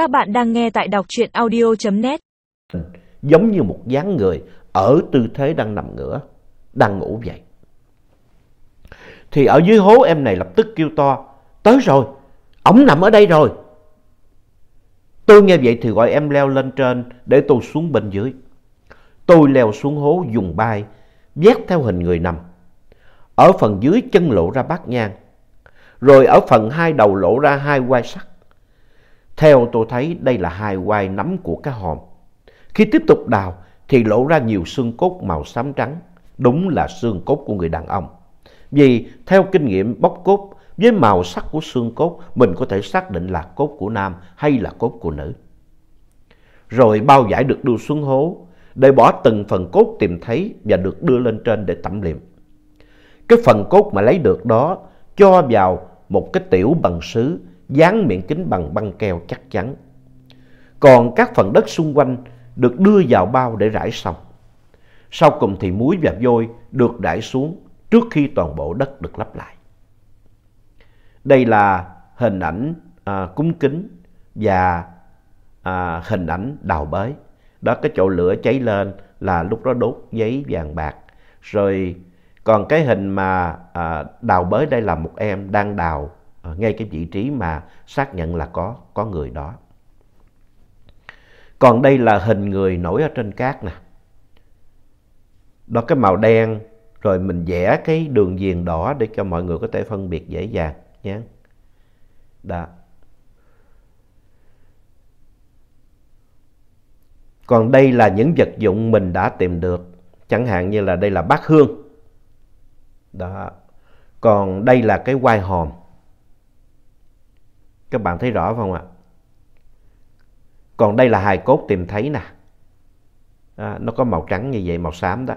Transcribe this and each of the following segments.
Các bạn đang nghe tại đọc truyện audio.net. giống như một dáng người ở tư thế đang nằm ngửa, đang ngủ vậy. Thì ở dưới hố em này lập tức kêu to, tới rồi, ổng nằm ở đây rồi. Tôi nghe vậy thì gọi em leo lên trên để tôi xuống bên dưới. Tôi leo xuống hố dùng bay, vét theo hình người nằm. Ở phần dưới chân lộ ra bát nhang, rồi ở phần hai đầu lộ ra hai quai sắt. Theo tôi thấy đây là hai quai nắm của cá hòm. Khi tiếp tục đào thì lộ ra nhiều xương cốt màu xám trắng. Đúng là xương cốt của người đàn ông. Vì theo kinh nghiệm bóc cốt, với màu sắc của xương cốt, mình có thể xác định là cốt của nam hay là cốt của nữ. Rồi bao giải được đưa xuống hố, để bỏ từng phần cốt tìm thấy và được đưa lên trên để tẩm liệm. Cái phần cốt mà lấy được đó cho vào một cái tiểu bằng sứ dán miệng kính bằng băng keo chắc chắn. Còn các phần đất xung quanh được đưa vào bao để rải xong. Sau cùng thì muối và vôi được rải xuống trước khi toàn bộ đất được lấp lại. Đây là hình ảnh à, cúng kính và à, hình ảnh đào bới. Đó cái chỗ lửa cháy lên là lúc đó đốt giấy vàng bạc. Rồi còn cái hình mà à, đào bới đây là một em đang đào ngay cái vị trí mà xác nhận là có có người đó. Còn đây là hình người nổi ở trên cát nè. Đó, cái màu đen, rồi mình vẽ cái đường viền đỏ để cho mọi người có thể phân biệt dễ dàng nhé. Đó. Còn đây là những vật dụng mình đã tìm được. Chẳng hạn như là đây là bát hương. Đó. Còn đây là cái quai hòm. Các bạn thấy rõ không ạ? Còn đây là hài cốt tìm thấy nè. À, nó có màu trắng như vậy, màu xám đó.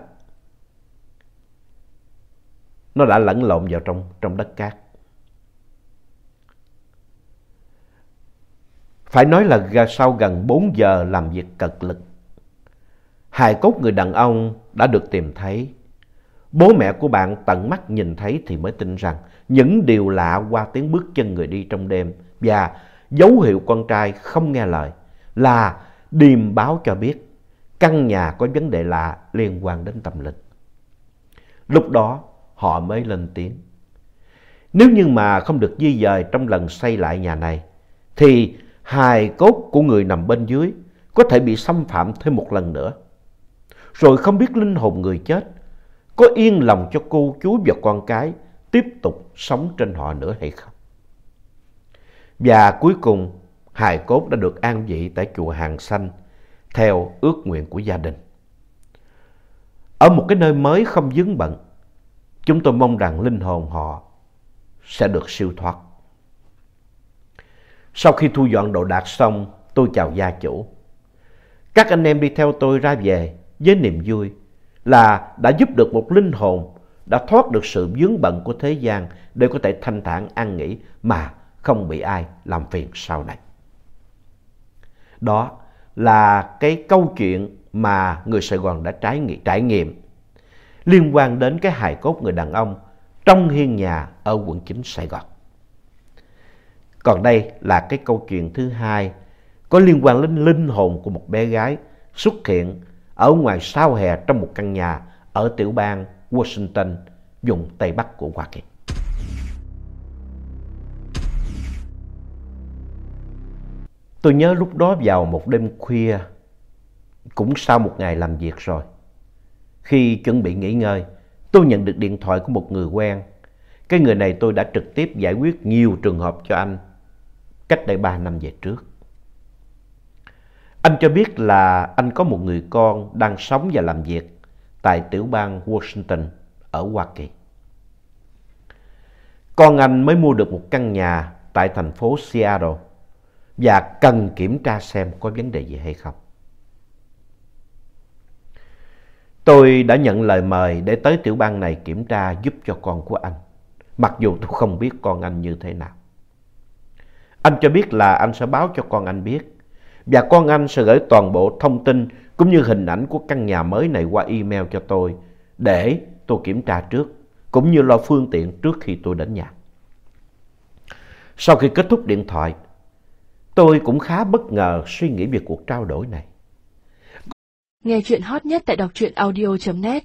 Nó đã lẫn lộn vào trong, trong đất cát. Phải nói là sau gần 4 giờ làm việc cật lực, hài cốt người đàn ông đã được tìm thấy. Bố mẹ của bạn tận mắt nhìn thấy thì mới tin rằng những điều lạ qua tiếng bước chân người đi trong đêm và dấu hiệu con trai không nghe lời là điềm báo cho biết căn nhà có vấn đề lạ liên quan đến tâm linh. Lúc đó, họ mới lên tiếng. Nếu như mà không được di dời trong lần xây lại nhà này, thì hài cốt của người nằm bên dưới có thể bị xâm phạm thêm một lần nữa. Rồi không biết linh hồn người chết, có yên lòng cho cô, chú và con cái tiếp tục sống trên họ nữa hay không. Và cuối cùng, hài cốt đã được an vị tại chùa Hàng Xanh theo ước nguyện của gia đình. Ở một cái nơi mới không vướng bận, chúng tôi mong rằng linh hồn họ sẽ được siêu thoát. Sau khi thu dọn đồ đạc xong, tôi chào gia chủ. Các anh em đi theo tôi ra về với niềm vui là đã giúp được một linh hồn đã thoát được sự vướng bận của thế gian để có thể thanh thản an nghỉ mà không bị ai làm phiền sau này. Đó là cái câu chuyện mà người Sài Gòn đã trải nghiệm, trải nghiệm liên quan đến cái hài cốt người đàn ông trong hiên nhà ở quận 9 Sài Gòn. Còn đây là cái câu chuyện thứ hai có liên quan đến linh hồn của một bé gái xuất hiện ở ngoài sao hè trong một căn nhà ở tiểu bang Washington, vùng Tây Bắc của Hoa Kỳ. Tôi nhớ lúc đó vào một đêm khuya, cũng sau một ngày làm việc rồi. Khi chuẩn bị nghỉ ngơi, tôi nhận được điện thoại của một người quen. Cái người này tôi đã trực tiếp giải quyết nhiều trường hợp cho anh cách đây 3 năm về trước. Anh cho biết là anh có một người con đang sống và làm việc tại tiểu bang Washington ở Hoa Kỳ. Con anh mới mua được một căn nhà tại thành phố Seattle và cần kiểm tra xem có vấn đề gì hay không. Tôi đã nhận lời mời để tới tiểu bang này kiểm tra giúp cho con của anh, mặc dù tôi không biết con anh như thế nào. Anh cho biết là anh sẽ báo cho con anh biết và con anh sẽ gửi toàn bộ thông tin cũng như hình ảnh của căn nhà mới này qua email cho tôi để tôi kiểm tra trước cũng như lo phương tiện trước khi tôi đến nhà. Sau khi kết thúc điện thoại Tôi cũng khá bất ngờ suy nghĩ về cuộc trao đổi này. Nghe chuyện hot nhất tại đọc truyện audio.net